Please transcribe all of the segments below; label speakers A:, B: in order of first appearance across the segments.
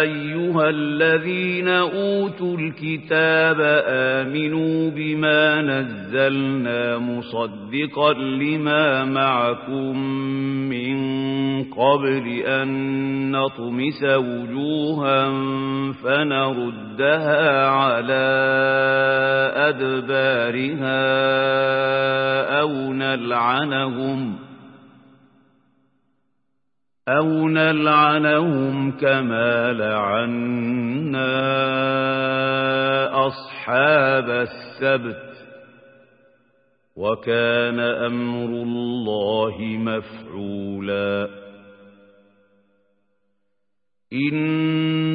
A: أيها الذين أوتوا الكتاب آمنوا بما نزلنا مصدقا لما معكم من قبل أن نطمس وجوها فنردها على أدبارها أو نلعنهم أو نلعنهم كما لعنا أصحاب السبت وكان أمر الله مفعولا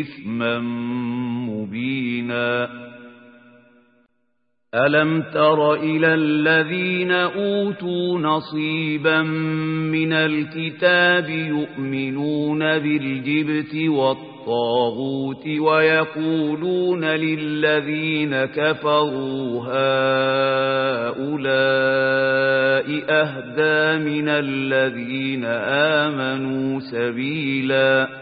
A: إثما مبينا. ألم تر إلى الذين أوتوا نصيبا من الكتاب يؤمنون بالجبت والطاغوت ويقولون للذين كفروا هؤلاء أهدى من الذين آمنوا سبيلاً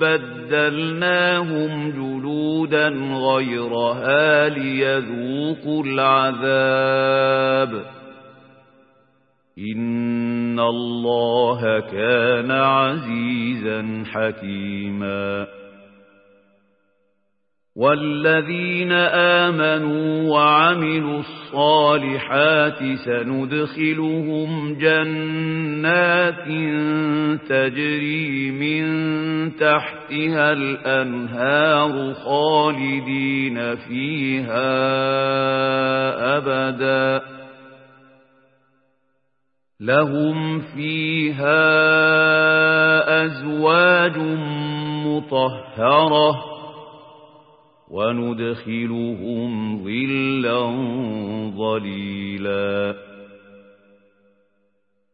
A: بدلناهم جلودا غيرها ليذوقوا العذاب. إن الله كان عزيزا حكيما. والذين آمنوا وعملوا الصالحات سندخلهم جنات تجري من تحتها الأنهار خالدين فيها أبدا. لهم فيها أزواج مطهرة وندخلهم ظلا قليلاً